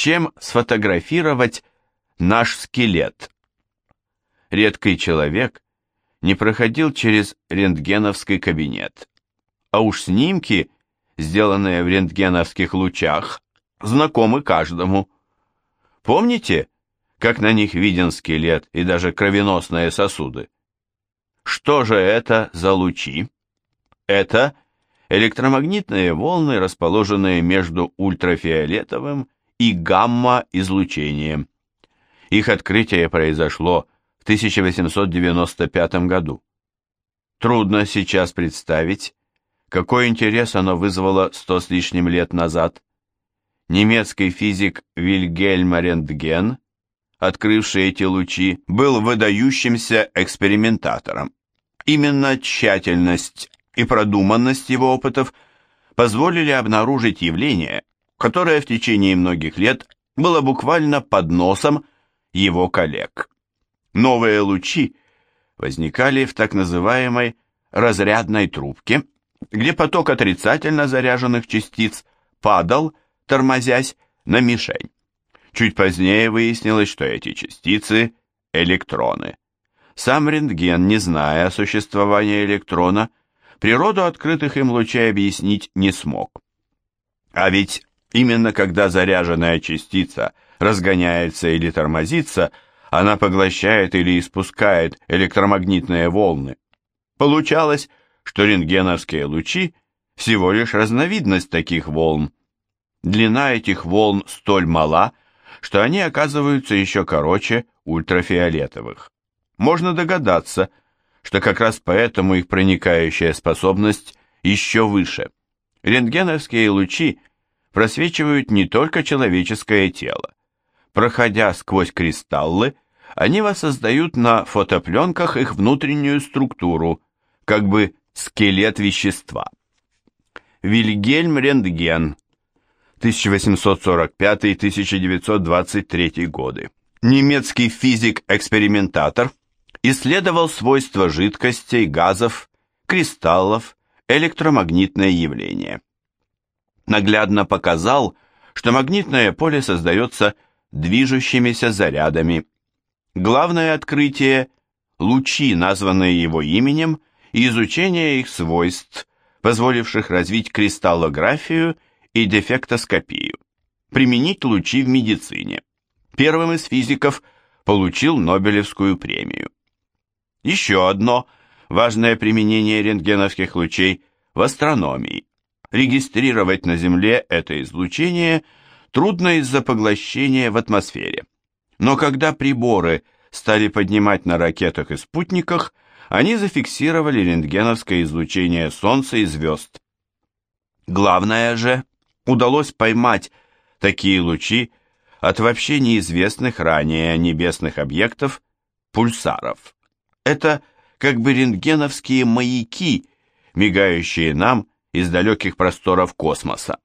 чем сфотографировать наш скелет. Редкий человек не проходил через рентгеновский кабинет, а уж снимки, сделанные в рентгеновских лучах, знакомы каждому. Помните, как на них виден скелет и даже кровеносные сосуды? Что же это за лучи? Это электромагнитные волны, расположенные между ультрафиолетовым и гамма-излучением. Их открытие произошло в 1895 году. Трудно сейчас представить, какой интерес оно вызвало сто с лишним лет назад. Немецкий физик Вильгельм Рентген, открывший эти лучи, был выдающимся экспериментатором. Именно тщательность и продуманность его опытов позволили обнаружить явление, которое в течение многих лет было буквально под носом его коллег. Новые лучи возникали в так называемой разрядной трубке, где поток отрицательно заряженных частиц падал, тормозясь, на мишень. Чуть позднее выяснилось, что эти частицы – электроны. Сам рентген, не зная о существовании электрона, природу открытых им лучей объяснить не смог. А ведь именно когда заряженная частица разгоняется или тормозится, она поглощает или испускает электромагнитные волны. Получалось, что рентгеновские лучи всего лишь разновидность таких волн. Длина этих волн столь мала, что они оказываются еще короче ультрафиолетовых. Можно догадаться, что как раз поэтому их проникающая способность еще выше. Рентгеновские лучи просвечивают не только человеческое тело. Проходя сквозь кристаллы, они воссоздают на фотопленках их внутреннюю структуру, как бы скелет вещества. Вильгельм Рентген, 1845-1923 годы. Немецкий физик-экспериментатор исследовал свойства жидкостей, газов, кристаллов, электромагнитное явление. Наглядно показал, что магнитное поле создается движущимися зарядами. Главное открытие – лучи, названные его именем, и изучение их свойств, позволивших развить кристаллографию и дефектоскопию, применить лучи в медицине. Первым из физиков получил Нобелевскую премию. Еще одно важное применение рентгеновских лучей в астрономии. Регистрировать на Земле это излучение трудно из-за поглощения в атмосфере. Но когда приборы стали поднимать на ракетах и спутниках, они зафиксировали рентгеновское излучение Солнца и звезд. Главное же, удалось поймать такие лучи от вообще неизвестных ранее небесных объектов, пульсаров. Это как бы рентгеновские маяки, мигающие нам из далеких просторов космоса.